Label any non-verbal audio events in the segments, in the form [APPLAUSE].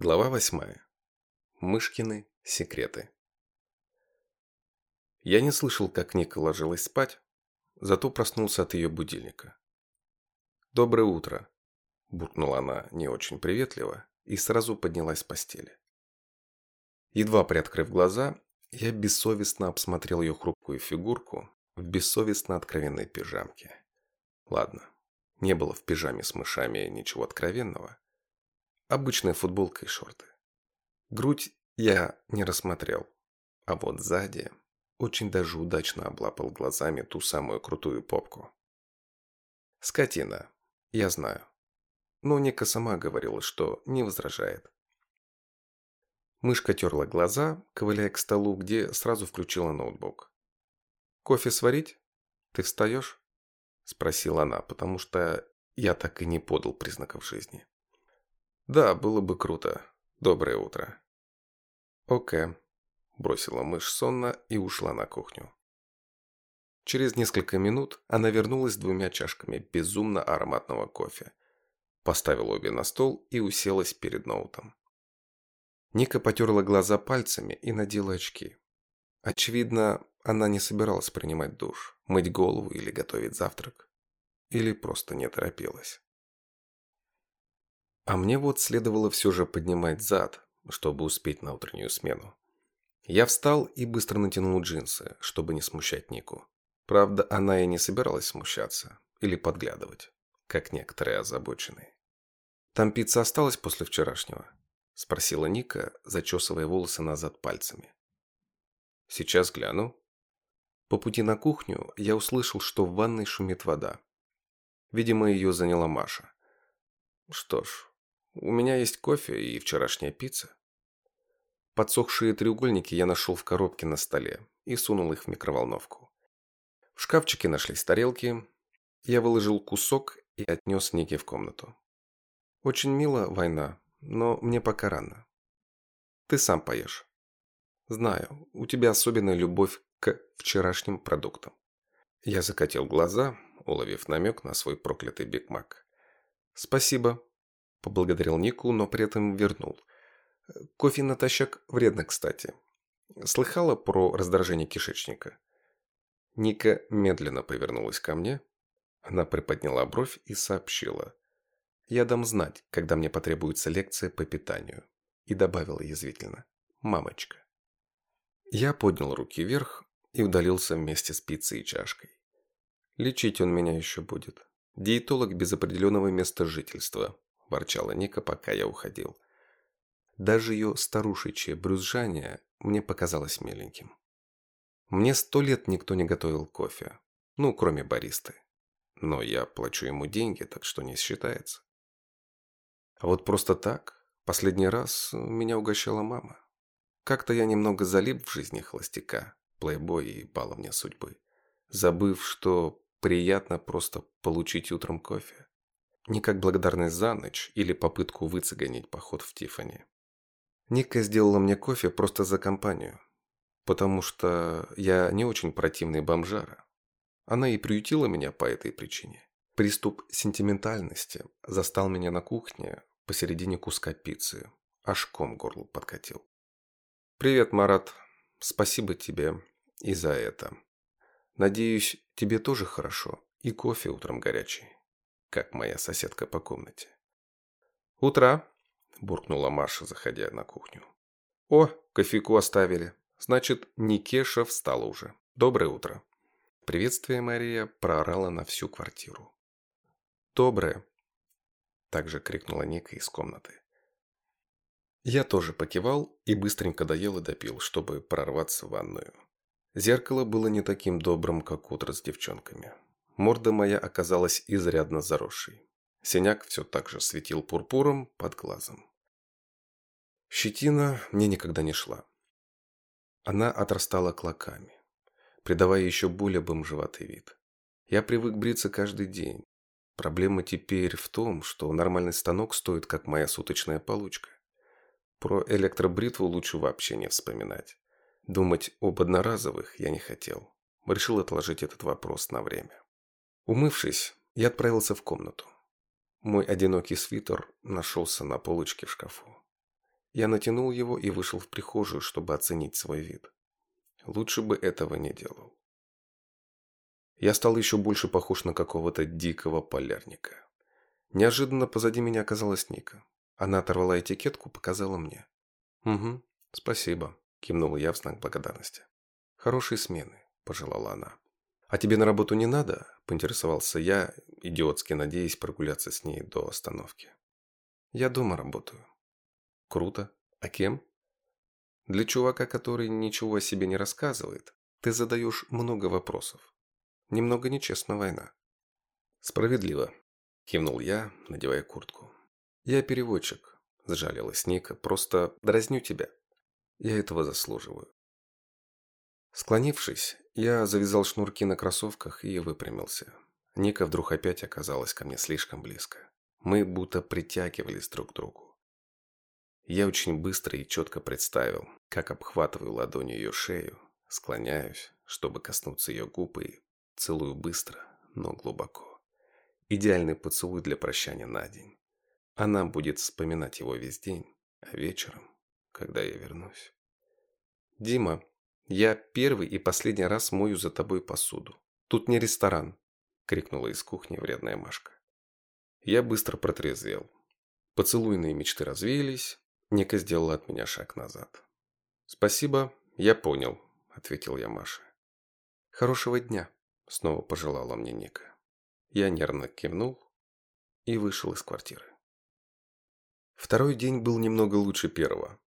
Глава восьмая. Мышкины секреты. Я не слышал, как Ника ложилась спать, зато проснулся от ее будильника. «Доброе утро», – буркнула она не очень приветливо и сразу поднялась с постели. Едва приоткрыв глаза, я бессовестно обсмотрел ее хрупкую фигурку в бессовестно откровенной пижамке. Ладно, не было в пижаме с мышами ничего откровенного, Обычная футболка и шорты. Грудь я не рассмотрел, а вот сзади очень даже удачно облапал глазами ту самую крутую попку. Скотина, я знаю. Но Ника сама говорила, что не возражает. Мышка терла глаза, ковыляя к столу, где сразу включила ноутбук. «Кофе сварить? Ты встаешь?» Спросила она, потому что я так и не подал признаков жизни. «Да, было бы круто. Доброе утро». «Окей», – бросила мышь сонно и ушла на кухню. Через несколько минут она вернулась с двумя чашками безумно ароматного кофе, поставила обе на стол и уселась перед ноутом. Ника потерла глаза пальцами и надела очки. Очевидно, она не собиралась принимать душ, мыть голову или готовить завтрак. Или просто не торопилась. А мне вот следовало все же поднимать зад, чтобы успеть на утреннюю смену. Я встал и быстро натянул джинсы, чтобы не смущать Нику. Правда, она и не собиралась смущаться или подглядывать, как некоторые озабоченные. «Там пицца осталась после вчерашнего?» – спросила Ника, зачесывая волосы назад пальцами. «Сейчас гляну». По пути на кухню я услышал, что в ванной шумит вода. Видимо, ее заняла Маша. Что ж, у меня есть кофе и вчерашняя пицца. Подсохшие треугольники я нашел в коробке на столе и сунул их в микроволновку. В шкафчике нашлись тарелки. Я выложил кусок и отнес Нике в комнату. Очень мило война, но мне пока рано. Ты сам поешь. Знаю, у тебя особенная любовь к вчерашним продуктам. Я закатил глаза, уловив намек на свой проклятый Биг Мак. Спасибо, Поблагодарил Нику, но при этом вернул. Кофе натощак вредно, кстати. Слыхала про раздражение кишечника? Ника медленно повернулась ко мне. Она приподняла бровь и сообщила. «Я дам знать, когда мне потребуется лекция по питанию». И добавила язвительно. «Мамочка». Я поднял руки вверх и удалился вместе с пиццей и чашкой. Лечить он меня еще будет. Диетолог без определенного места жительства, – ворчала Ника, пока я уходил. Даже ее старушечье брюзжание мне показалось миленьким. Мне сто лет никто не готовил кофе. Ну, кроме баристы. Но я плачу ему деньги, так что не считается. А вот просто так, последний раз меня угощала мама. Как-то я немного залип в жизни холостяка, плейбой и баловня судьбы, забыв, что приятно просто получить утром кофе не как благодарность за ночь или попытку выцегонить поход в Тифани. Ника сделала мне кофе просто за компанию, потому что я не очень противный бомжара. Она и приютила меня по этой причине. Приступ сентиментальности застал меня на кухне посередине куска пиццы, аж ком горло подкатил. «Привет, Марат. Спасибо тебе и за это. Надеюсь, тебе тоже хорошо и кофе утром горячий» как моя соседка по комнате. «Утро!» – буркнула Маша, заходя на кухню. «О, кофейку оставили. Значит, Никеша встала уже. Доброе утро!» Приветствие Мария проорала на всю квартиру. «Доброе!» – также крикнула Ника из комнаты. Я тоже покивал и быстренько доел и допил, чтобы прорваться в ванную. Зеркало было не таким добрым, как утро с девчонками. Морда моя оказалась изрядно заросшей. Синяк все так же светил пурпуром под глазом. Щетина мне никогда не шла. Она отрастала клоками, придавая еще более бомжеватый вид. Я привык бриться каждый день. Проблема теперь в том, что нормальный станок стоит, как моя суточная получка. Про электробритву лучше вообще не вспоминать. Думать об одноразовых я не хотел. Решил отложить этот вопрос на время. Умывшись, я отправился в комнату. Мой одинокий свитер нашелся на полочке в шкафу. Я натянул его и вышел в прихожую, чтобы оценить свой вид. Лучше бы этого не делал. Я стал еще больше похож на какого-то дикого полярника. Неожиданно позади меня оказалась Ника. Она оторвала этикетку, показала мне. «Угу, спасибо», – кивнул я в знак благодарности. «Хорошей смены», – пожелала она. «А тебе на работу не надо?» – поинтересовался я, идиотски надеясь прогуляться с ней до остановки. «Я дома работаю». «Круто. А кем?» «Для чувака, который ничего о себе не рассказывает, ты задаешь много вопросов. Немного нечестна война». «Справедливо», – кивнул я, надевая куртку. «Я переводчик», – сжалилась Ника, – «просто дразню тебя. Я этого заслуживаю». Склонившись, я завязал шнурки на кроссовках и выпрямился. Ника вдруг опять оказалась ко мне слишком близко. Мы будто притягивались друг к другу. Я очень быстро и четко представил, как обхватываю ладонью ее шею, склоняюсь, чтобы коснуться ее губ и целую быстро, но глубоко. Идеальный поцелуй для прощания на день. Она будет вспоминать его весь день, а вечером, когда я вернусь. «Дима, я первый и последний раз мою за тобой посуду. Тут не ресторан», — крикнула из кухни вредная Машка. Я быстро протрезвел. Поцелуйные мечты развеялись, Ника сделала от меня шаг назад. «Спасибо, я понял», — ответил я Маше. «Хорошего дня», — снова пожелала мне Ника. Я нервно кивнул и вышел из квартиры. Второй день был немного лучше первого.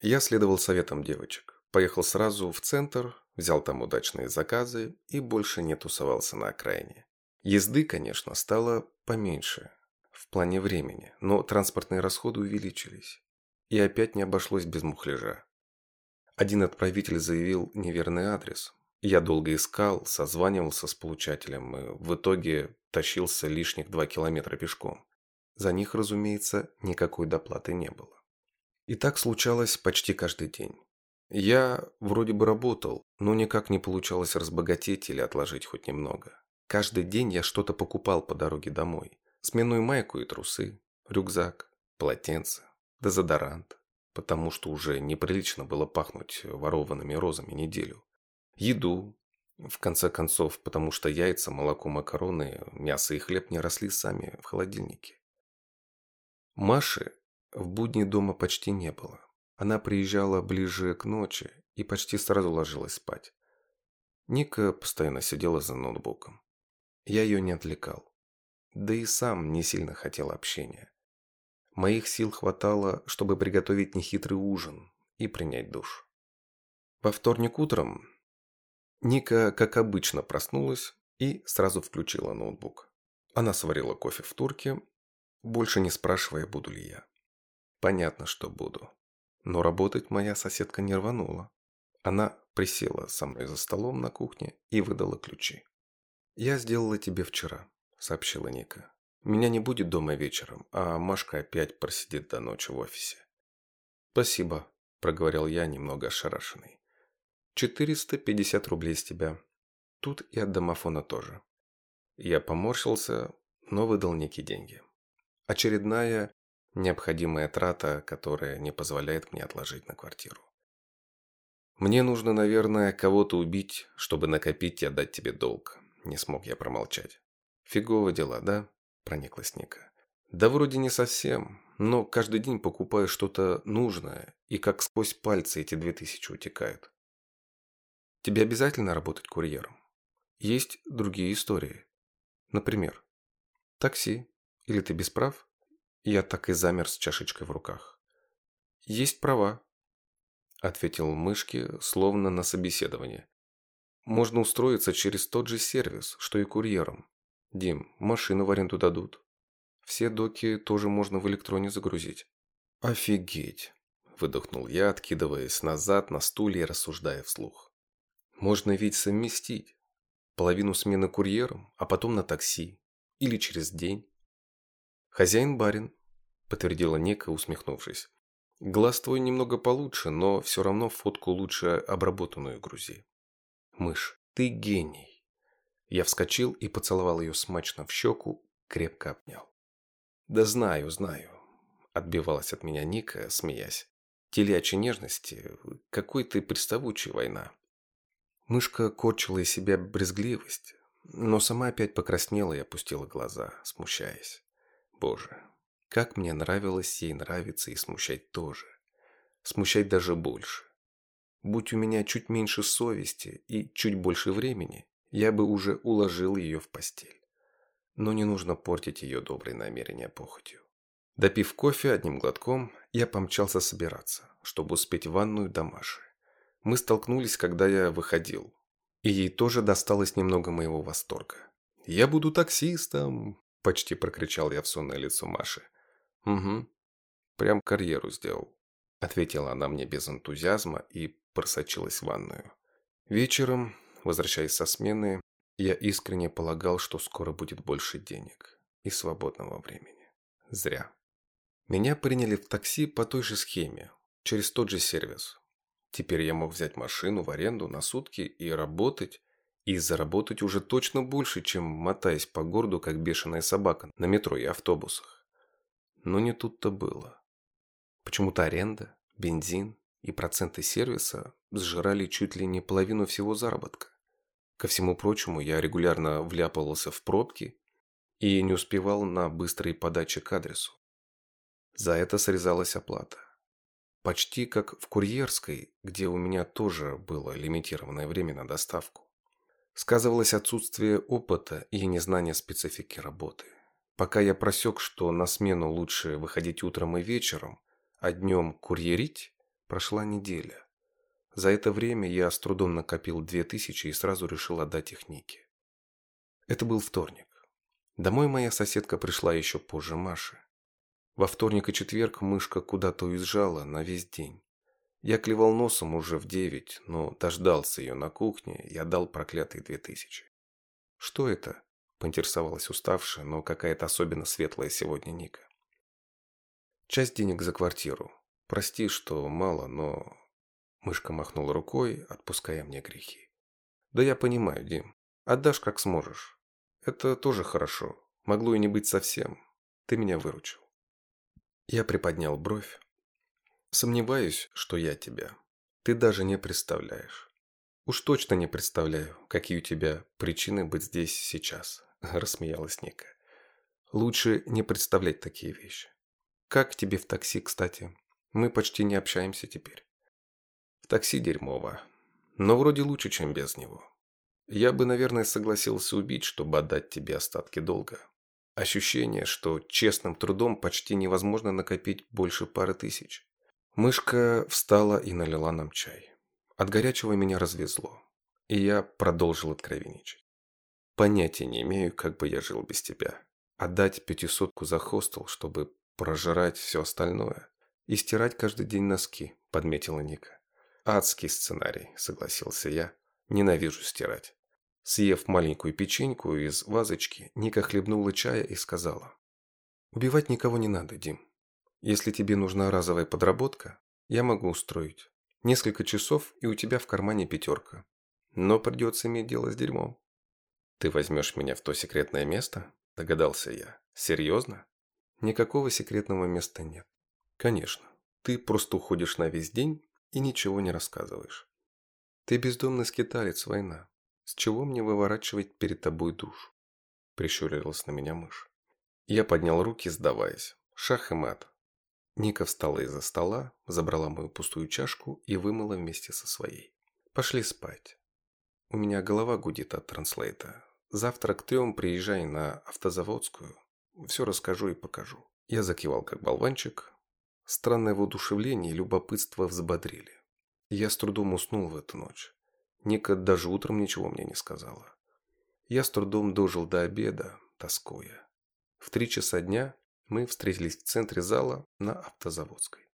Я следовал советам девочек. Поехал сразу в центр, взял там удачные заказы и больше не тусовался на окраине. Езды, конечно, стало поменьше в плане времени, но транспортные расходы увеличились. И опять не обошлось без мухляжа. Один отправитель заявил неверный адрес. Я долго искал, созванивался с получателем и в итоге тащился лишних два километра пешком. За них, разумеется, никакой доплаты не было. И так случалось почти каждый день. Я вроде бы работал, но никак не получалось разбогатеть или отложить хоть немного. Каждый день я что-то покупал по дороге домой. Сменную майку и трусы, рюкзак, полотенце, дезодорант, потому что уже неприлично было пахнуть ворованными розами неделю. Еду, в конце концов, потому что яйца, молоко, макароны, мясо и хлеб не росли сами в холодильнике. Маши в будни дома почти не было. Она приезжала ближе к ночи и почти сразу ложилась спать. Ника постоянно сидела за ноутбуком. Я ее не отвлекал. Да и сам не сильно хотел общения. Моих сил хватало, чтобы приготовить нехитрый ужин и принять душ. Во вторник утром Ника, как обычно, проснулась и сразу включила ноутбук. Она сварила кофе в турке, больше не спрашивая, буду ли я. Понятно, что буду. Но работать моя соседка не рванула. Она присела со мной за столом на кухне и выдала ключи. «Я сделала тебе вчера», — сообщила Ника. Меня не будет дома вечером, а Машка опять просидит до ночи в офисе. «Спасибо», – проговорил я, немного ошарашенный. «Четыреста пятьдесят рублей с тебя. Тут и от домофона тоже». Я поморщился, но выдал некие деньги. Очередная необходимая трата, которая не позволяет мне отложить на квартиру. «Мне нужно, наверное, кого-то убить, чтобы накопить и отдать тебе долг», – не смог я промолчать. «Фигово дела, да?» прониклась Ника. Да вроде не совсем, но каждый день покупаю что-то нужное, и как сквозь пальцы эти две тысячи утекают. Тебе обязательно работать курьером? Есть другие истории. Например, такси. Или ты без прав? Я так и замер с чашечкой в руках. Есть права, ответил мышки, словно на собеседование. Можно устроиться через тот же сервис, что и курьером. Дим, машину в аренду дадут. Все доки тоже можно в электроне загрузить. Офигеть, выдохнул я, откидываясь назад на стуле и рассуждая вслух. Можно ведь совместить. Половину смены курьером, а потом на такси. Или через день. Хозяин-барин, подтвердила Нека, усмехнувшись. Глаз твой немного получше, но все равно фотку лучше обработанную грузи. Мышь, ты гений. Я вскочил и поцеловал ее смачно в щеку, крепко обнял. «Да знаю, знаю. Отбивалась от меня Ника, смеясь. Телячьей нежности, какой ты приставучий война. Мышка корчила из себя брезгливость, но сама опять покраснела и опустила глаза, смущаясь. Боже, как мне нравилось ей нравиться и смущать тоже. Смущать даже больше. Будь у меня чуть меньше совести и чуть больше времени, я бы уже уложил ее в постель. Но не нужно портить ее добрые намерения похотью. Допив кофе одним глотком, я помчался собираться, чтобы успеть ванную до Маши. Мы столкнулись, когда я выходил. И ей тоже досталось немного моего восторга. «Я буду таксистом!» – почти прокричал я в сонное лицо Маши. «Угу. Прям карьеру сделал», – ответила она мне без энтузиазма и просочилась в ванную. Вечером, возвращаясь со смены, я искренне полагал, что скоро будет больше денег и свободного времени. Зря. Меня приняли в такси по той же схеме, через тот же сервис. Теперь я мог взять машину в аренду на сутки и работать, и заработать уже точно больше, чем мотаясь по городу, как бешеная собака, на метро и автобусах. Но не тут-то было. Почему-то аренда, бензин и проценты сервиса сжирали чуть ли не половину всего заработка. Ко всему прочему, я регулярно вляпывался в пробки и не успевал на быстрые подачи к адресу. За это срезалась оплата. Почти как в курьерской, где у меня тоже было лимитированное время на доставку. Сказывалось отсутствие опыта и незнание специфики работы. Пока я просек, что на смену лучше выходить утром и вечером, а днем курьерить, прошла неделя. За это время я с трудом накопил две тысячи и сразу решил отдать их Нике. Это был вторник. Домой моя соседка пришла еще позже Маши. Во вторник и четверг мышка куда-то уезжала на весь день. Я клевал носом уже в девять, но дождался ее на кухне и отдал проклятые две тысячи. «Что это?» – поинтересовалась уставшая, но какая-то особенно светлая сегодня Ника. «Часть денег за квартиру. Прости, что мало, но...» Мышка махнула рукой, отпуская мне грехи. «Да я понимаю, Дим. Отдашь как сможешь. Это тоже хорошо. Могло и не быть совсем. Ты меня выручил». Я приподнял бровь. Сомневаюсь, что я тебя. Ты даже не представляешь. Уж точно не представляю, какие у тебя причины быть здесь сейчас, [LAUGHS] рассмеялась Ника. Лучше не представлять такие вещи. Как тебе в такси, кстати? Мы почти не общаемся теперь. В такси дерьмово. Но вроде лучше, чем без него. Я бы, наверное, согласился убить, чтобы отдать тебе остатки долга. Ощущение, что честным трудом почти невозможно накопить больше пары тысяч. Мышка встала и налила нам чай. От горячего меня развезло, и я продолжил откровенничать. Понятия не имею, как бы я жил без тебя. Отдать пятисотку за хостел, чтобы прожирать все остальное. И стирать каждый день носки, подметила Ника. Адский сценарий, согласился я. Ненавижу стирать. Съев маленькую печеньку из вазочки, Ника хлебнула чая и сказала. «Убивать никого не надо, Дим. Если тебе нужна разовая подработка, я могу устроить. Несколько часов, и у тебя в кармане пятерка. Но придется иметь дело с дерьмом». «Ты возьмешь меня в то секретное место?» – догадался я. «Серьезно?» «Никакого секретного места нет. Конечно. Ты просто уходишь на весь день и ничего не рассказываешь. Ты бездомный скиталец, война. С чего мне выворачивать перед тобой душу? Прищурилась на меня мышь. Я поднял руки, сдаваясь. Шах и мат. Ника встала из-за стола, забрала мою пустую чашку и вымыла вместе со своей. Пошли спать. У меня голова гудит от транслейта. Завтра к трем приезжай на автозаводскую. Все расскажу и покажу. Я закивал как болванчик. Странное воодушевление и любопытство взбодрили. Я с трудом уснул в эту ночь. Ника даже утром ничего мне не сказала. Я с трудом дожил до обеда, тоскуя. В три часа дня мы встретились в центре зала на автозаводской.